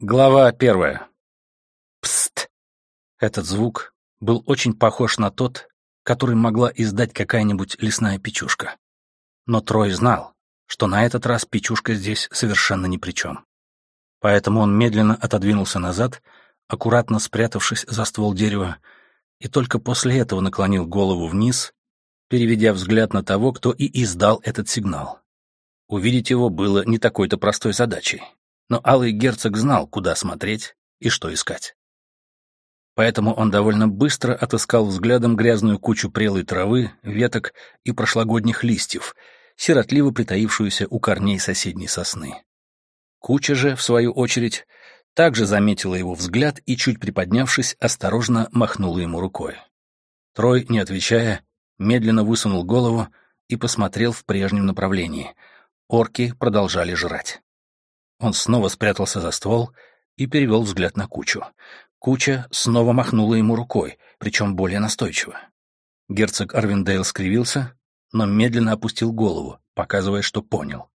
Глава первая. Пст! Этот звук был очень похож на тот, который могла издать какая-нибудь лесная печушка. Но Трой знал, что на этот раз печушка здесь совершенно ни при чем. Поэтому он медленно отодвинулся назад, аккуратно спрятавшись за ствол дерева, и только после этого наклонил голову вниз, переведя взгляд на того, кто и издал этот сигнал. Увидеть его было не такой-то простой задачей но Алый Герцог знал, куда смотреть и что искать. Поэтому он довольно быстро отыскал взглядом грязную кучу прелой травы, веток и прошлогодних листьев, сиротливо притаившуюся у корней соседней сосны. Куча же, в свою очередь, также заметила его взгляд и, чуть приподнявшись, осторожно махнула ему рукой. Трой, не отвечая, медленно высунул голову и посмотрел в прежнем направлении. Орки продолжали жрать. Он снова спрятался за ствол и перевел взгляд на кучу. Куча снова махнула ему рукой, причем более настойчиво. Герцог Арвиндейл скривился, но медленно опустил голову, показывая, что понял.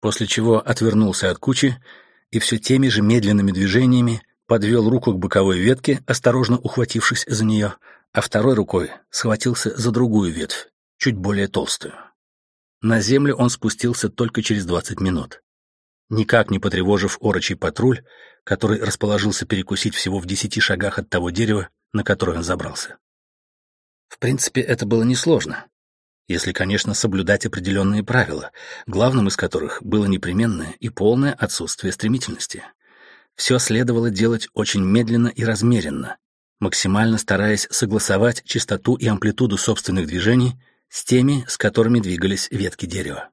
После чего отвернулся от кучи и все теми же медленными движениями подвел руку к боковой ветке, осторожно ухватившись за нее, а второй рукой схватился за другую ветвь, чуть более толстую. На землю он спустился только через двадцать минут никак не потревожив орочий патруль, который расположился перекусить всего в десяти шагах от того дерева, на которое он забрался. В принципе, это было несложно, если, конечно, соблюдать определенные правила, главным из которых было непременное и полное отсутствие стремительности. Все следовало делать очень медленно и размеренно, максимально стараясь согласовать частоту и амплитуду собственных движений с теми, с которыми двигались ветки дерева.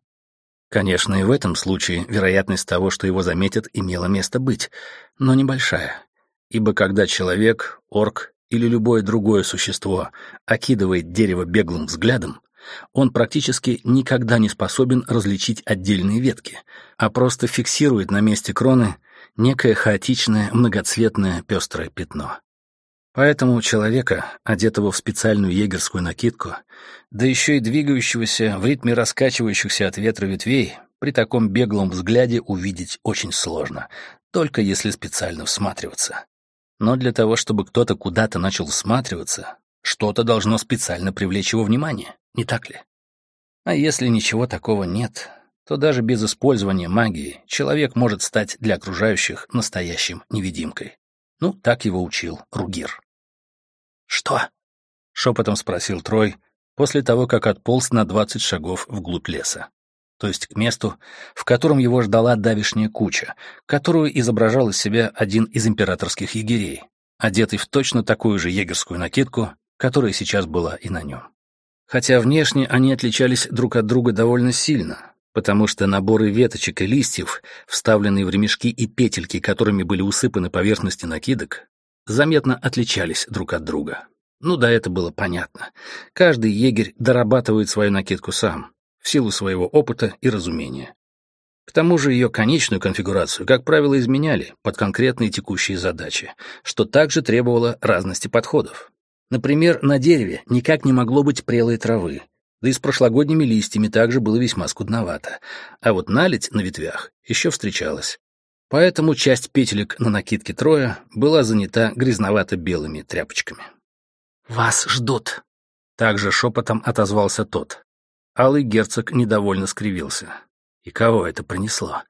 Конечно, и в этом случае вероятность того, что его заметят, имела место быть, но небольшая. Ибо когда человек, орк или любое другое существо окидывает дерево беглым взглядом, он практически никогда не способен различить отдельные ветки, а просто фиксирует на месте кроны некое хаотичное, многоцветное, пестрое пятно. Поэтому человека, одетого в специальную егерскую накидку, да еще и двигающегося в ритме раскачивающихся от ветра ветвей, при таком беглом взгляде увидеть очень сложно, только если специально всматриваться. Но для того, чтобы кто-то куда-то начал всматриваться, что-то должно специально привлечь его внимание, не так ли? А если ничего такого нет, то даже без использования магии человек может стать для окружающих настоящим невидимкой. Ну, так его учил Ругир. «Что?» — шепотом спросил Трой после того, как отполз на двадцать шагов вглубь леса. То есть к месту, в котором его ждала давишняя куча, которую изображал из себя один из императорских егерей, одетый в точно такую же егерскую накидку, которая сейчас была и на нем. Хотя внешне они отличались друг от друга довольно сильно, потому что наборы веточек и листьев, вставленные в ремешки и петельки, которыми были усыпаны поверхности накидок, заметно отличались друг от друга. Ну да, это было понятно. Каждый егерь дорабатывает свою накидку сам, в силу своего опыта и разумения. К тому же ее конечную конфигурацию, как правило, изменяли под конкретные текущие задачи, что также требовало разности подходов. Например, на дереве никак не могло быть прелой травы, да и с прошлогодними листьями также было весьма скудновато, а вот наледь на ветвях еще встречалась. Поэтому часть петелек на накидке Троя была занята грязновато-белыми тряпочками. «Вас ждут», — также шепотом отозвался тот. Алый герцог недовольно скривился. И кого это принесло?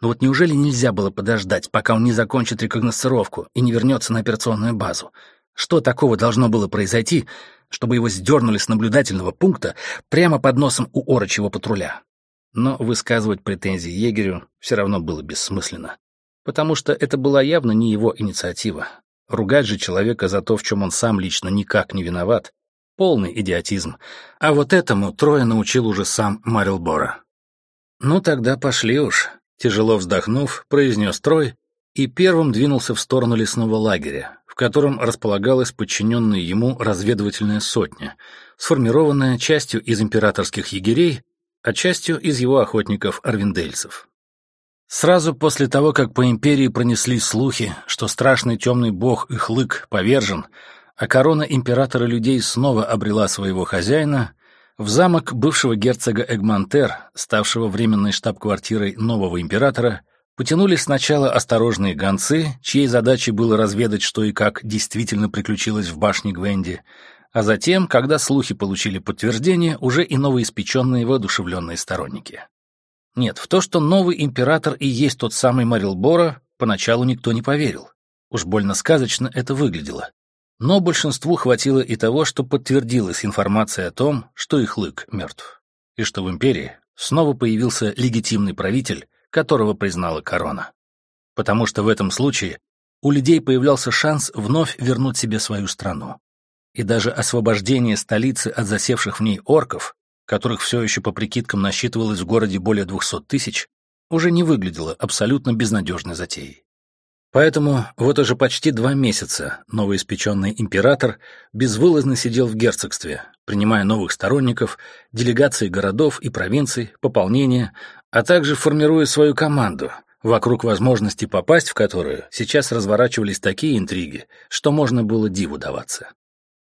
Ну вот неужели нельзя было подождать, пока он не закончит рекогносцировку и не вернется на операционную базу? Что такого должно было произойти, чтобы его сдернули с наблюдательного пункта прямо под носом у орочего патруля? Но высказывать претензии егерю все равно было бессмысленно, потому что это была явно не его инициатива. Ругать же человека за то, в чем он сам лично никак не виноват, полный идиотизм. А вот этому Трое научил уже сам Марилбора. «Ну тогда пошли уж», — тяжело вздохнув, произнес Трой и первым двинулся в сторону лесного лагеря, в котором располагалась подчиненная ему разведывательная сотня, сформированная частью из императорских егерей, а частью из его охотников-арвиндельцев. Сразу после того, как по империи пронеслись слухи, что страшный темный бог Ихлык повержен, а корона императора людей снова обрела своего хозяина, в замок бывшего герцога Эгмантер, ставшего временной штаб-квартирой нового императора, Потянулись сначала осторожные гонцы, чьей задачей было разведать, что и как действительно приключилось в башне Гвенди, а затем, когда слухи получили подтверждение, уже и новоиспеченные воодушевленные сторонники. Нет, в то, что новый император и есть тот самый Марилбора, поначалу никто не поверил. Уж больно сказочно это выглядело. Но большинству хватило и того, что подтвердилась информация о том, что их лык мертв, и что в империи снова появился легитимный правитель, которого признала корона. Потому что в этом случае у людей появлялся шанс вновь вернуть себе свою страну. И даже освобождение столицы от засевших в ней орков, которых все еще по прикидкам насчитывалось в городе более 200 тысяч, уже не выглядело абсолютно безнадежной затеей. Поэтому вот уже почти два месяца новоиспеченный император безвылазно сидел в герцогстве, принимая новых сторонников, делегации городов и провинций, пополнения, а также формируя свою команду, вокруг возможности попасть в которую сейчас разворачивались такие интриги, что можно было диву даваться.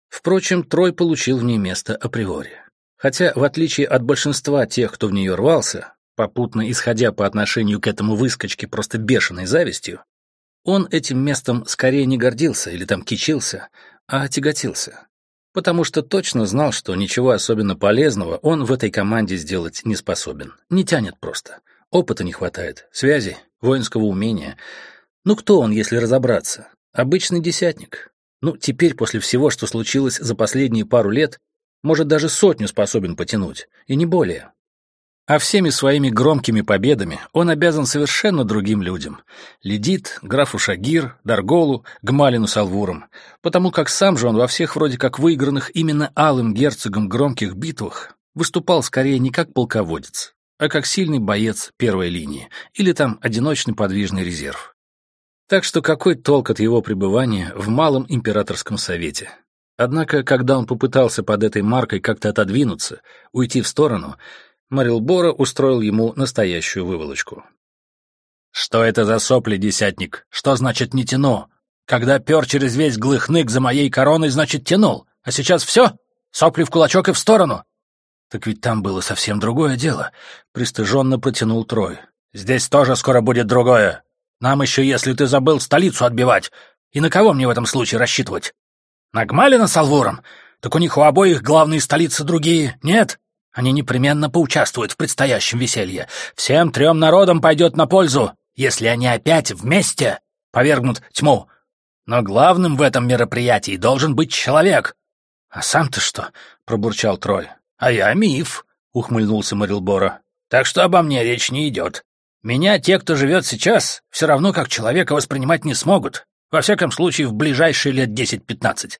Впрочем, Трой получил в ней место априори. Хотя, в отличие от большинства тех, кто в нее рвался, попутно исходя по отношению к этому выскочке просто бешеной завистью, он этим местом скорее не гордился или там кичился, а тяготился. Потому что точно знал, что ничего особенно полезного он в этой команде сделать не способен. Не тянет просто. Опыта не хватает, связи, воинского умения. Ну кто он, если разобраться? Обычный десятник. Ну, теперь, после всего, что случилось за последние пару лет, может, даже сотню способен потянуть, и не более. А всеми своими громкими победами он обязан совершенно другим людям. Ледит, графу Шагир, Дарголу, Гмалину Салвурам, потому как сам же он во всех вроде как выигранных именно алым герцогом громких битвах выступал скорее не как полководец, а как сильный боец первой линии или там одиночный подвижный резерв. Так что какой толк от его пребывания в Малом Императорском Совете? Однако, когда он попытался под этой маркой как-то отодвинуться, уйти в сторону, Марилбора устроил ему настоящую выволочку. «Что это за сопли, десятник? Что значит «не тяну»? Когда пер через весь глыхнык за моей короной, значит, тянул. А сейчас все? Сопли в кулачок и в сторону?» «Так ведь там было совсем другое дело», — пристыженно протянул Трой. «Здесь тоже скоро будет другое. Нам еще, если ты забыл, столицу отбивать. И на кого мне в этом случае рассчитывать? На Гмалина с Алвуром? Так у них у обоих главные столицы другие, нет? Они непременно поучаствуют в предстоящем веселье. Всем трем народам пойдет на пользу, если они опять вместе повергнут тьму. Но главным в этом мероприятии должен быть человек. — А сам-то что? — пробурчал Трой. — А я миф, — ухмыльнулся Марилбора. — Так что обо мне речь не идет. Меня те, кто живет сейчас, все равно как человека воспринимать не смогут. Во всяком случае, в ближайшие лет десять-пятнадцать.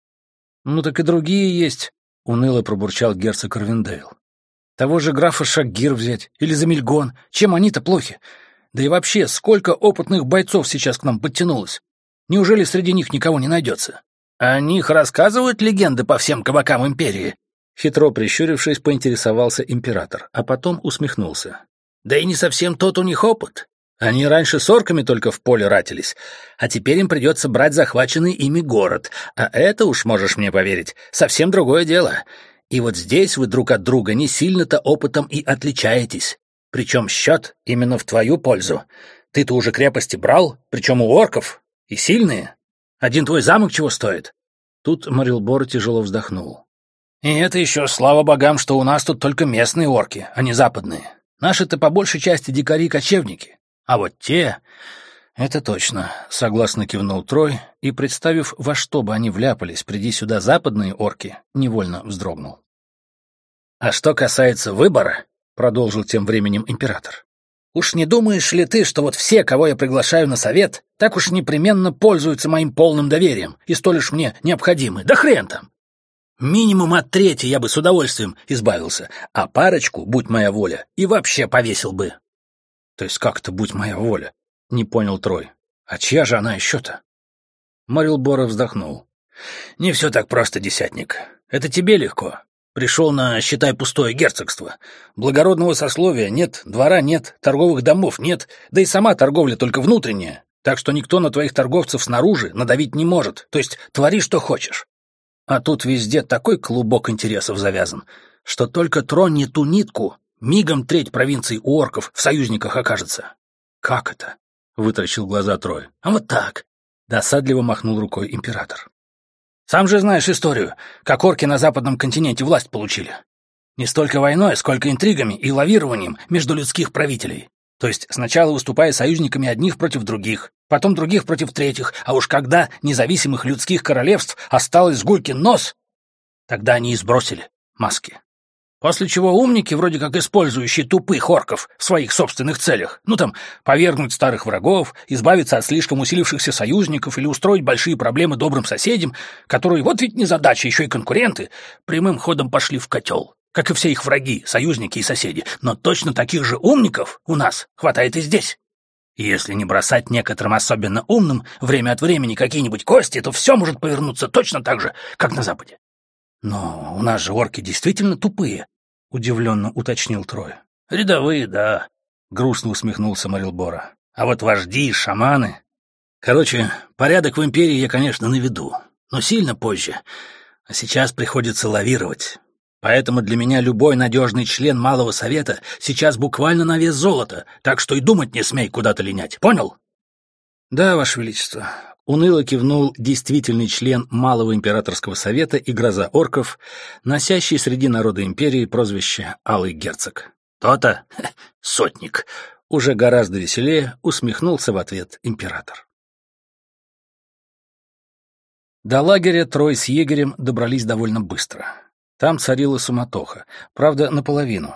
Ну так и другие есть, — уныло пробурчал герцог Арвиндейл. Того же графа Шаггир взять или Замельгон. Чем они-то плохи? Да и вообще, сколько опытных бойцов сейчас к нам подтянулось? Неужели среди них никого не найдется? О них рассказывают легенды по всем кабакам империи? Хитро прищурившись, поинтересовался император, а потом усмехнулся. Да и не совсем тот у них опыт. Они раньше с орками только в поле ратились, а теперь им придется брать захваченный ими город, а это уж, можешь мне поверить, совсем другое дело. И вот здесь вы друг от друга не сильно-то опытом и отличаетесь. Причем счет именно в твою пользу. Ты-то уже крепости брал, причем у орков, и сильные. Один твой замок чего стоит?» Тут Марилбор тяжело вздохнул. «И это еще слава богам, что у нас тут только местные орки, а не западные. Наши-то по большей части дикари-кочевники. А вот те... Это точно, согласно кивнул Трой, и, представив, во что бы они вляпались, приди сюда западные орки, невольно вздрогнул. А что касается выбора, продолжил тем временем император, уж не думаешь ли ты, что вот все, кого я приглашаю на совет, так уж непременно пользуются моим полным доверием и столь уж мне необходимы? Да хрен там! Минимум от трети я бы с удовольствием избавился, а парочку, будь моя воля, и вообще повесил бы. То есть как-то будь моя воля? Не понял Трой. А чья же она еще-то? Морилбора вздохнул. Не все так просто, десятник. Это тебе легко. Пришел на, считай, пустое герцогство. Благородного сословия нет, двора нет, торговых домов нет, да и сама торговля только внутренняя. Так что никто на твоих торговцев снаружи надавить не может. То есть твори, что хочешь. А тут везде такой клубок интересов завязан, что только тронь ту нитку, мигом треть провинций у орков в союзниках окажется. Как это? вытаращил глаза Трой. «А вот так!» — досадливо махнул рукой император. «Сам же знаешь историю, как орки на западном континенте власть получили. Не столько войной, сколько интригами и лавированием между людских правителей. То есть сначала выступая союзниками одних против других, потом других против третьих, а уж когда независимых людских королевств осталось гулькин нос, тогда они и сбросили маски. После чего умники, вроде как использующие тупых орков в своих собственных целях, ну там, повергнуть старых врагов, избавиться от слишком усилившихся союзников или устроить большие проблемы добрым соседям, которые, вот ведь не задача, еще и конкуренты, прямым ходом пошли в котел, как и все их враги, союзники и соседи. Но точно таких же умников у нас хватает и здесь. Если не бросать некоторым особенно умным время от времени какие-нибудь кости, то все может повернуться точно так же, как на Западе. «Но у нас же орки действительно тупые», — удивленно уточнил Трой. «Рядовые, да», — грустно усмехнулся Марилбора. «А вот вожди и шаманы...» «Короче, порядок в Империи я, конечно, наведу, но сильно позже. А сейчас приходится лавировать. Поэтому для меня любой надежный член Малого Совета сейчас буквально на вес золота, так что и думать не смей куда-то линять. Понял?» «Да, Ваше Величество», Уныло кивнул действительный член Малого императорского совета и гроза орков, носящий среди народа империи прозвище Алый Герцог. «То-то, сотник!» Уже гораздо веселее усмехнулся в ответ император. До лагеря Трой с егерем добрались довольно быстро. Там царила суматоха, правда, наполовину.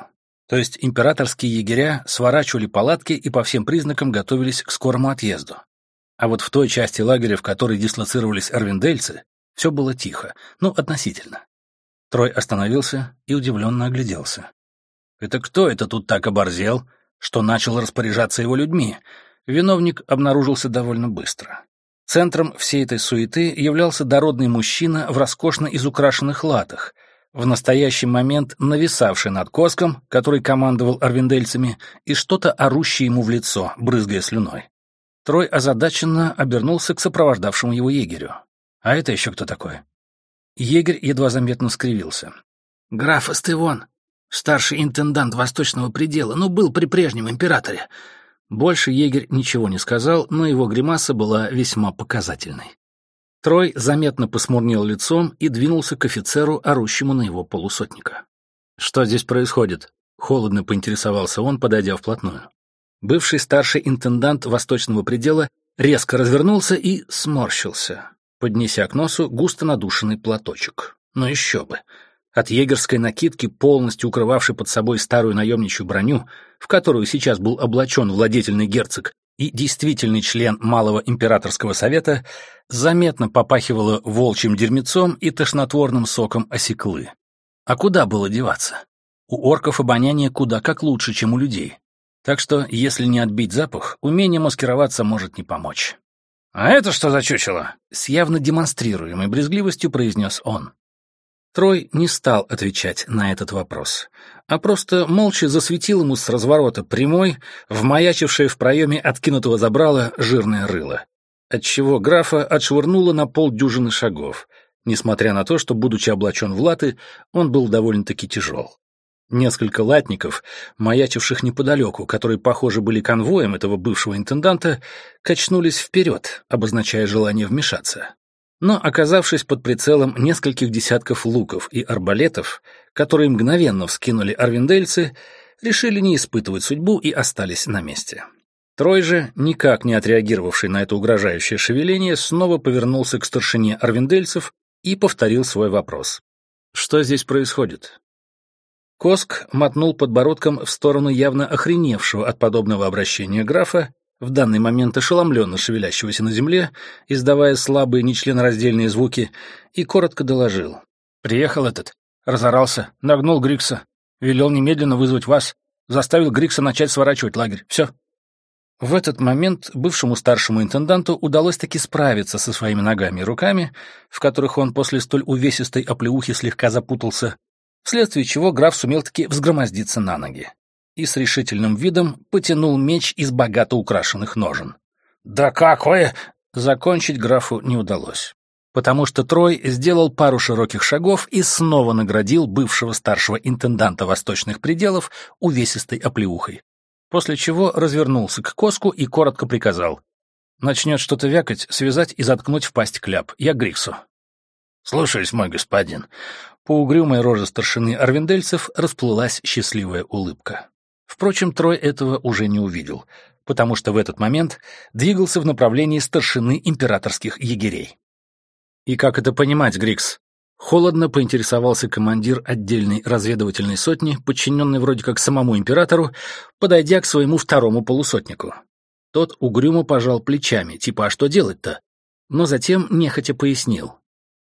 То есть императорские егеря сворачивали палатки и по всем признакам готовились к скорому отъезду. А вот в той части лагеря, в которой дислоцировались арвиндельцы, все было тихо, ну, относительно. Трой остановился и удивленно огляделся. Это кто это тут так оборзел, что начал распоряжаться его людьми? Виновник обнаружился довольно быстро. Центром всей этой суеты являлся дородный мужчина в роскошно изукрашенных латах, в настоящий момент нависавший над Коском, который командовал арвиндельцами, и что-то орущее ему в лицо, брызгая слюной. Трой озадаченно обернулся к сопровождавшему его егерю. «А это еще кто такой?» Егерь едва заметно скривился. «Граф Эстевон, старший интендант Восточного предела, но был при прежнем императоре». Больше егерь ничего не сказал, но его гримаса была весьма показательной. Трой заметно посмурнел лицом и двинулся к офицеру, орущему на его полусотника. «Что здесь происходит?» — холодно поинтересовался он, подойдя вплотную. Бывший старший интендант Восточного предела резко развернулся и сморщился, поднеся к носу густо надушенный платочек. Но еще бы. От егерской накидки, полностью укрывавшей под собой старую наемничью броню, в которую сейчас был облачен владетельный герцог и действительный член Малого императорского совета, заметно попахивало волчьим дерьмецом и тошнотворным соком осеклы. А куда было деваться? У орков обоняние куда как лучше, чем у людей. Так что, если не отбить запах, умение маскироваться может не помочь. «А это что за чучело?» — с явно демонстрируемой брезгливостью произнес он. Трой не стал отвечать на этот вопрос, а просто молча засветил ему с разворота прямой, вмаячившее в проеме откинутого забрала жирное рыло, отчего графа отшвырнуло на полдюжины шагов, несмотря на то, что, будучи облачен в латы, он был довольно-таки тяжел. Несколько латников, маячивших неподалеку, которые, похоже, были конвоем этого бывшего интенданта, качнулись вперед, обозначая желание вмешаться. Но, оказавшись под прицелом нескольких десятков луков и арбалетов, которые мгновенно вскинули арвиндельцы, решили не испытывать судьбу и остались на месте. Трой же, никак не отреагировавший на это угрожающее шевеление, снова повернулся к старшине арвиндельцев и повторил свой вопрос. «Что здесь происходит? Коск мотнул подбородком в сторону явно охреневшего от подобного обращения графа, в данный момент ошеломленно шевелящегося на земле, издавая слабые нечленораздельные звуки, и коротко доложил. «Приехал этот, разорался, нагнул Грикса, велел немедленно вызвать вас, заставил Грикса начать сворачивать лагерь. Все». В этот момент бывшему старшему интенданту удалось таки справиться со своими ногами и руками, в которых он после столь увесистой оплеухи слегка запутался, вследствие чего граф сумел таки взгромоздиться на ноги и с решительным видом потянул меч из богато украшенных ножен. «Да какое!» Закончить графу не удалось, потому что Трой сделал пару широких шагов и снова наградил бывшего старшего интенданта восточных пределов увесистой оплеухой. после чего развернулся к Коску и коротко приказал. Начнет что-то вякать, связать и заткнуть в пасть кляп. Я Гриксу. «Слушаюсь, мой господин». По угрюмой роже старшины Арвендельцев расплылась счастливая улыбка. Впрочем, Трой этого уже не увидел, потому что в этот момент двигался в направлении старшины императорских егерей. «И как это понимать, Грикс?» Холодно поинтересовался командир отдельной разведывательной сотни, подчиненный вроде как самому императору, подойдя к своему второму полусотнику. Тот угрюмо пожал плечами, типа «а что делать-то?» Но затем нехотя пояснил.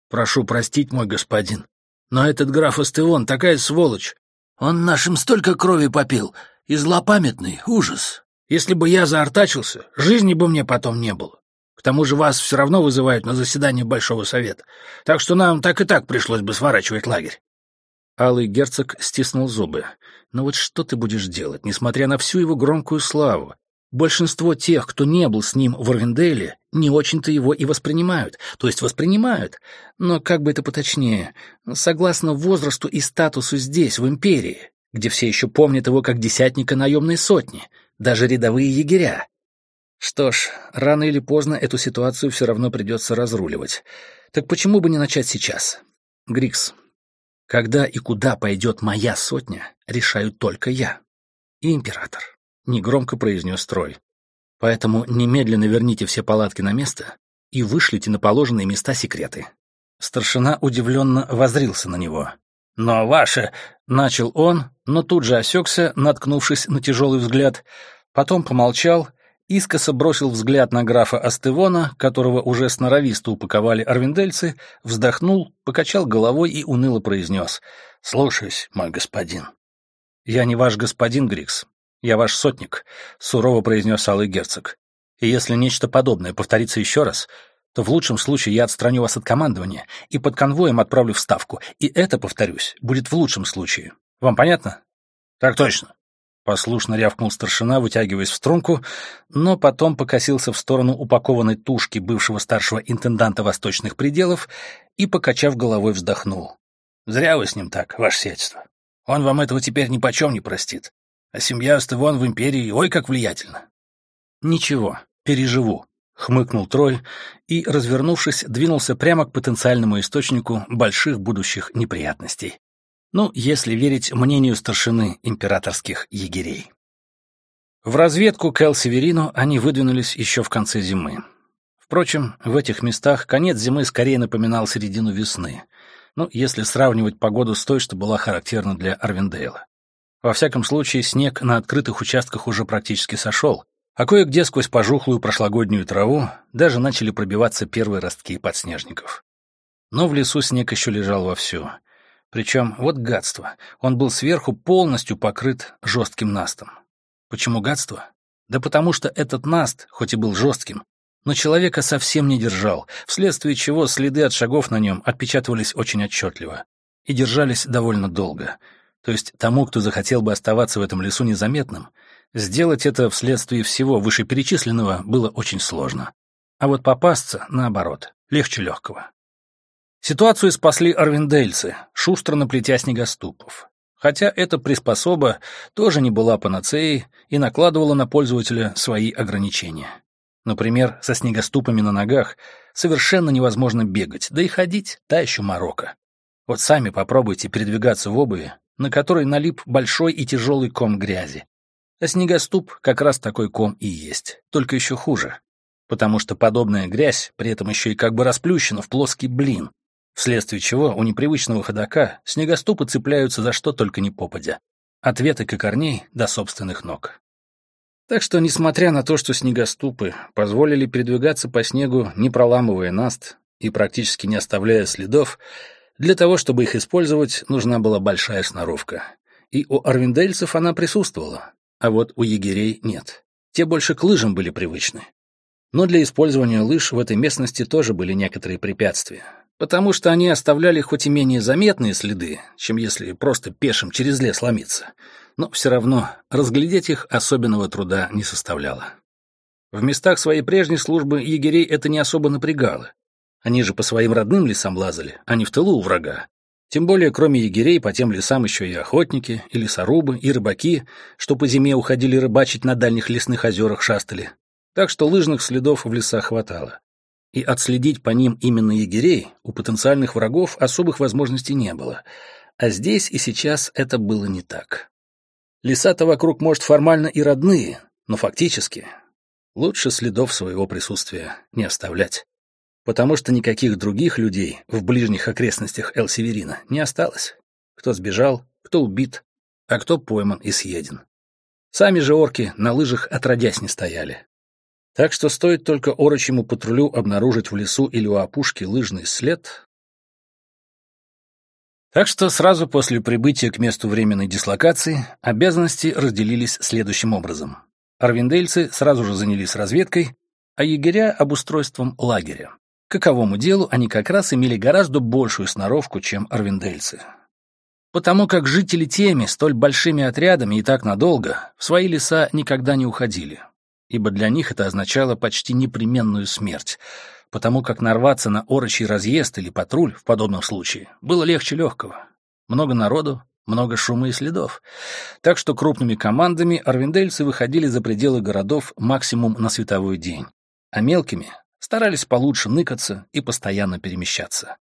«Прошу простить, мой господин, но этот граф Астеон такая сволочь. Он нашим столько крови попил, и злопамятный, ужас. Если бы я заортачился, жизни бы мне потом не было. К тому же вас все равно вызывают на заседание Большого Совета, так что нам так и так пришлось бы сворачивать лагерь. Алый герцог стиснул зубы. Но вот что ты будешь делать, несмотря на всю его громкую славу? Большинство тех, кто не был с ним в Орвенделе, не очень-то его и воспринимают. То есть воспринимают, но как бы это поточнее, согласно возрасту и статусу здесь, в Империи, где все еще помнят его как десятника наемной сотни, даже рядовые егеря. Что ж, рано или поздно эту ситуацию все равно придется разруливать. Так почему бы не начать сейчас? Грикс, когда и куда пойдет моя сотня, решаю только я и император, — негромко произнес Трой. Поэтому немедленно верните все палатки на место и вышлите на положенные места секреты. Старшина удивленно возрился на него. «Но ваше...» — начал он, но тут же осекся, наткнувшись на тяжелый взгляд, потом помолчал искоса бросил взгляд на графа Астевона, которого уже сноровисто упаковали арвиндельцы, вздохнул, покачал головой и уныло произнес «Слушаюсь, мой господин». «Я не ваш господин, Грикс. Я ваш сотник», — сурово произнес Алый Герцог. «И если нечто подобное повторится еще раз, то в лучшем случае я отстраню вас от командования и под конвоем отправлю в Ставку. И это, повторюсь, будет в лучшем случае. Вам понятно?» «Так точно», Послушно рявкнул старшина, вытягиваясь в струнку, но потом покосился в сторону упакованной тушки бывшего старшего интенданта восточных пределов и, покачав головой, вздохнул. «Зря вы с ним так, ваше сиятельство. Он вам этого теперь ни почем не простит. А семья Остывон в империи, ой, как влиятельна». «Ничего, переживу», — хмыкнул Трой и, развернувшись, двинулся прямо к потенциальному источнику больших будущих неприятностей. Ну, если верить мнению старшины императорских егерей. В разведку к Эл-Северину они выдвинулись еще в конце зимы. Впрочем, в этих местах конец зимы скорее напоминал середину весны, ну, если сравнивать погоду с той, что была характерна для Арвиндейла. Во всяком случае, снег на открытых участках уже практически сошел, а кое-где сквозь пожухлую прошлогоднюю траву даже начали пробиваться первые ростки подснежников. Но в лесу снег еще лежал вовсю, причем, вот гадство, он был сверху полностью покрыт жестким настом. Почему гадство? Да потому что этот наст, хоть и был жестким, но человека совсем не держал, вследствие чего следы от шагов на нем отпечатывались очень отчетливо и держались довольно долго. То есть тому, кто захотел бы оставаться в этом лесу незаметным, сделать это вследствие всего вышеперечисленного было очень сложно. А вот попасться, наоборот, легче легкого. Ситуацию спасли арвиндельцы, шустро наплетя снегоступов. Хотя эта приспособа тоже не была панацеей и накладывала на пользователя свои ограничения. Например, со снегоступами на ногах совершенно невозможно бегать, да и ходить — та еще морока. Вот сами попробуйте передвигаться в обуви, на которой налип большой и тяжелый ком грязи. А снегоступ как раз такой ком и есть, только еще хуже. Потому что подобная грязь при этом еще и как бы расплющена в плоский блин, вследствие чего у непривычного ходока снегоступы цепляются за что только не попадя. От веток и корней до собственных ног. Так что, несмотря на то, что снегоступы позволили передвигаться по снегу, не проламывая наст и практически не оставляя следов, для того, чтобы их использовать, нужна была большая сноровка. И у арвиндельцев она присутствовала, а вот у егерей нет. Те больше к лыжам были привычны. Но для использования лыж в этой местности тоже были некоторые препятствия потому что они оставляли хоть и менее заметные следы, чем если просто пешим через лес ломиться, но все равно разглядеть их особенного труда не составляло. В местах своей прежней службы егерей это не особо напрягало. Они же по своим родным лесам лазали, а не в тылу у врага. Тем более, кроме егерей, по тем лесам еще и охотники, и лесорубы, и рыбаки, что по зиме уходили рыбачить на дальних лесных озерах шастали. Так что лыжных следов в лесах хватало. И отследить по ним именно егерей у потенциальных врагов особых возможностей не было. А здесь и сейчас это было не так. Леса-то вокруг, может, формально и родные, но фактически лучше следов своего присутствия не оставлять потому что никаких других людей в ближних окрестностях Эл-Северина не осталось. Кто сбежал, кто убит, а кто пойман и съеден. Сами же орки на лыжах отродясь не стояли. Так что стоит только орочьему патрулю обнаружить в лесу или у опушки лыжный след. Так что сразу после прибытия к месту временной дислокации обязанности разделились следующим образом. Арвиндельцы сразу же занялись разведкой, а егеря — обустройством лагеря. Каковому делу они как раз имели гораздо большую сноровку, чем арвиндельцы. Потому как жители теми столь большими отрядами и так надолго в свои леса никогда не уходили, ибо для них это означало почти непременную смерть, потому как нарваться на орочий разъезд или патруль в подобном случае было легче легкого. Много народу, много шума и следов. Так что крупными командами арвиндельцы выходили за пределы городов максимум на световой день, а мелкими старались получше ныкаться и постоянно перемещаться.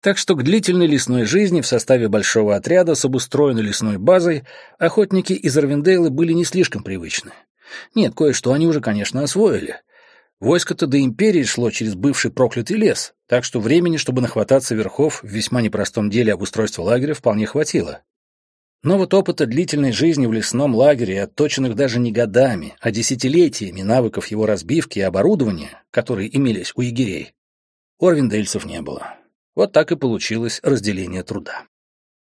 Так что к длительной лесной жизни в составе большого отряда с обустроенной лесной базой охотники из Арвиндейла были не слишком привычны. Нет, кое-что они уже, конечно, освоили. Войско-то до империи шло через бывший проклятый лес, так что времени, чтобы нахвататься верхов в весьма непростом деле обустройства лагеря, вполне хватило. Но вот опыта длительной жизни в лесном лагере, отточенных даже не годами, а десятилетиями навыков его разбивки и оборудования, которые имелись у егерей, у арвиндельцев не было. Вот так и получилось разделение труда.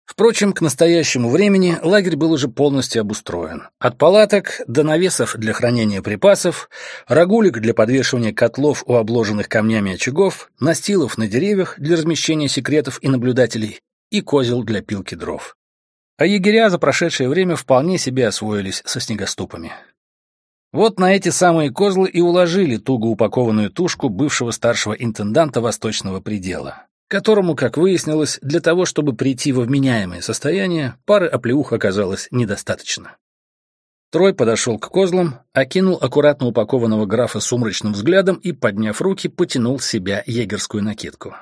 Впрочем, к настоящему времени лагерь был уже полностью обустроен. От палаток до навесов для хранения припасов, рагулек для подвешивания котлов у обложенных камнями очагов, настилов на деревьях для размещения секретов и наблюдателей и козел для пилки дров. А егеря за прошедшее время вполне себе освоились со снегоступами. Вот на эти самые козлы и уложили туго упакованную тушку бывшего старшего интенданта Восточного предела, которому, как выяснилось, для того, чтобы прийти во вменяемое состояние, пары оплеух оказалось недостаточно. Трой подошел к козлам, окинул аккуратно упакованного графа сумрачным взглядом и, подняв руки, потянул с себя егерскую накидку.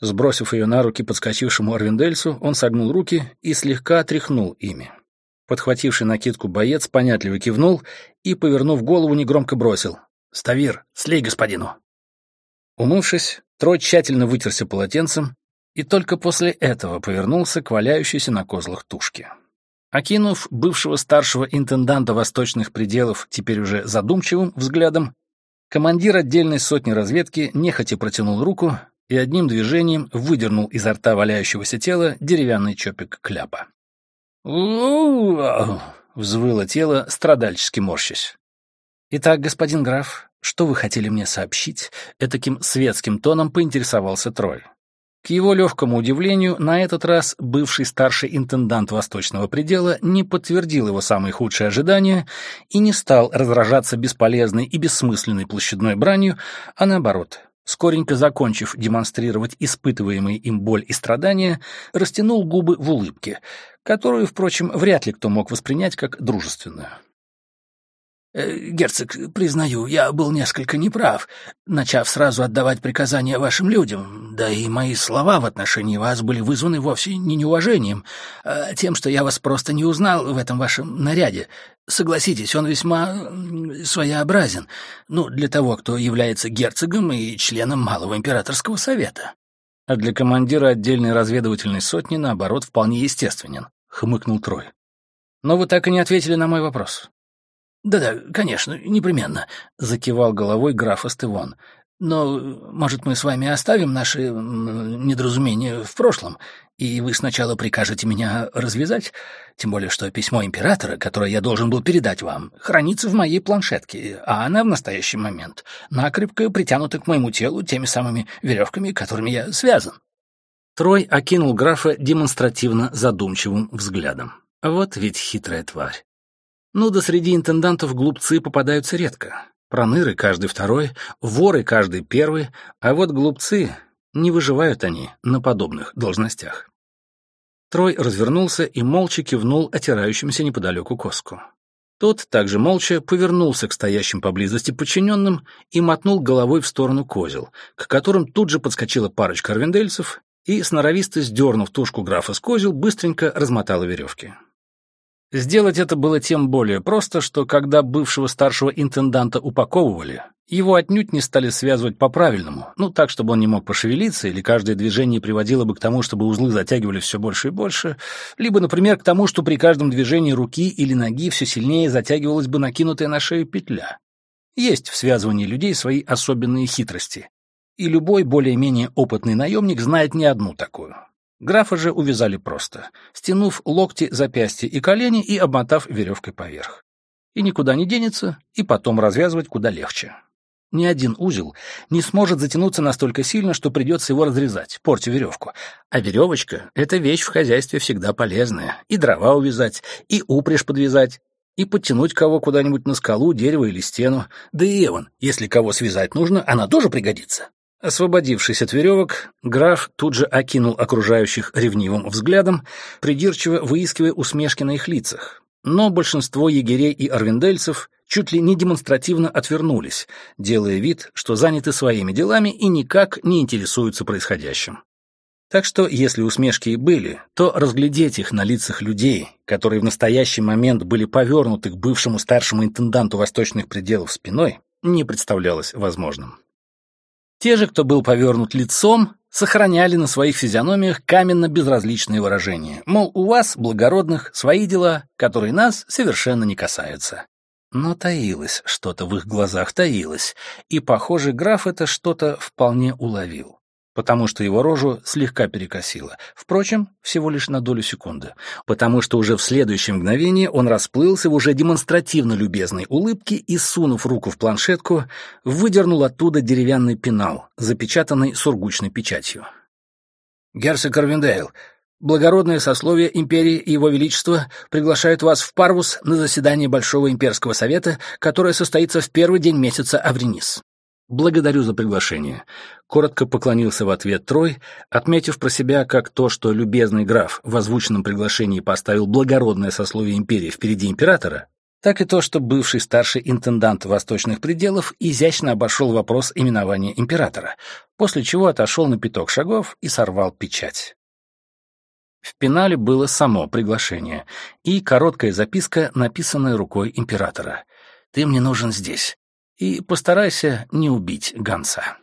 Сбросив ее на руки подскочившему Арвиндельсу, он согнул руки и слегка отряхнул ими. Подхвативший накидку боец понятливо кивнул и, повернув голову, негромко бросил. «Ставир, слей господину!» Умывшись, Трой тщательно вытерся полотенцем и только после этого повернулся к валяющейся на козлах тушке. Окинув бывшего старшего интенданта восточных пределов теперь уже задумчивым взглядом, командир отдельной сотни разведки нехотя протянул руку и одним движением выдернул изо рта валяющегося тела деревянный чопик кляпа. Взвыло тело, страдальчески морщась. «Итак, господин граф, что вы хотели мне сообщить?» — этаким светским тоном поинтересовался Трой. К его легкому удивлению, на этот раз бывший старший интендант Восточного предела не подтвердил его самые худшие ожидания и не стал разражаться бесполезной и бессмысленной площадной бранью, а наоборот, скоренько закончив демонстрировать испытываемые им боль и страдания, растянул губы в улыбке, которую, впрочем, вряд ли кто мог воспринять как дружественную. Э, «Герцог, признаю, я был несколько неправ, начав сразу отдавать приказания вашим людям, да и мои слова в отношении вас были вызваны вовсе не неуважением, а тем, что я вас просто не узнал в этом вашем наряде. Согласитесь, он весьма своеобразен, ну, для того, кто является герцогом и членом Малого Императорского Совета». «А для командира отдельной разведывательной сотни, наоборот, вполне естественен», — хмыкнул Трой. «Но вы так и не ответили на мой вопрос. «Да-да, конечно, непременно», — закивал головой граф Эстевон. «Но, может, мы с вами оставим наши недоразумения в прошлом, и вы сначала прикажете меня развязать? Тем более, что письмо императора, которое я должен был передать вам, хранится в моей планшетке, а она в настоящий момент накрепко притянута к моему телу теми самыми веревками, которыми я связан». Трой окинул графа демонстративно задумчивым взглядом. Вот ведь хитрая тварь. Ну да среди интендантов глупцы попадаются редко. Проныры каждый второй, воры каждый первый, а вот глупцы, не выживают они на подобных должностях. Трой развернулся и молча кивнул отирающимся неподалеку коску. Тот также молча повернулся к стоящим поблизости подчиненным и мотнул головой в сторону козел, к которым тут же подскочила парочка арвендельцев и, сноровисто сдернув тушку графа с козел, быстренько размотала веревки. Сделать это было тем более просто, что когда бывшего старшего интенданта упаковывали, его отнюдь не стали связывать по-правильному, ну так, чтобы он не мог пошевелиться, или каждое движение приводило бы к тому, чтобы узлы затягивали все больше и больше, либо, например, к тому, что при каждом движении руки или ноги все сильнее затягивалась бы накинутая на шею петля. Есть в связывании людей свои особенные хитрости, и любой более-менее опытный наемник знает не одну такую. Графа же увязали просто, стянув локти, запястья и колени и обмотав веревкой поверх. И никуда не денется, и потом развязывать куда легче. Ни один узел не сможет затянуться настолько сильно, что придется его разрезать, портя веревку. А веревочка — это вещь в хозяйстве всегда полезная. И дрова увязать, и упряжь подвязать, и подтянуть кого куда-нибудь на скалу, дерево или стену. Да и Эван, если кого связать нужно, она тоже пригодится. Освободившись от веревок, граф тут же окинул окружающих ревнивым взглядом, придирчиво выискивая усмешки на их лицах. Но большинство егерей и арвендельцев чуть ли не демонстративно отвернулись, делая вид, что заняты своими делами и никак не интересуются происходящим. Так что, если усмешки и были, то разглядеть их на лицах людей, которые в настоящий момент были повернуты к бывшему старшему интенданту восточных пределов спиной, не представлялось возможным. Те же, кто был повернут лицом, сохраняли на своих физиономиях каменно-безразличные выражения. Мол, у вас, благородных, свои дела, которые нас совершенно не касаются. Но таилось что-то в их глазах, таилось, и, похоже, граф это что-то вполне уловил потому что его рожу слегка перекосило. Впрочем, всего лишь на долю секунды, потому что уже в следующее мгновение он расплылся в уже демонстративно любезной улыбке и, сунув руку в планшетку, выдернул оттуда деревянный пенал, запечатанный сургучной печатью. «Герцог Карвиндейл, благородное сословие империи и его величество приглашают вас в Парвус на заседание Большого имперского совета, которое состоится в первый день месяца Авренис. «Благодарю за приглашение», — коротко поклонился в ответ Трой, отметив про себя как то, что любезный граф в озвученном приглашении поставил благородное сословие империи впереди императора, так и то, что бывший старший интендант восточных пределов изящно обошел вопрос именования императора, после чего отошел на пяток шагов и сорвал печать. В пенале было само приглашение и короткая записка, написанная рукой императора. «Ты мне нужен здесь и постарайся не убить Ганса.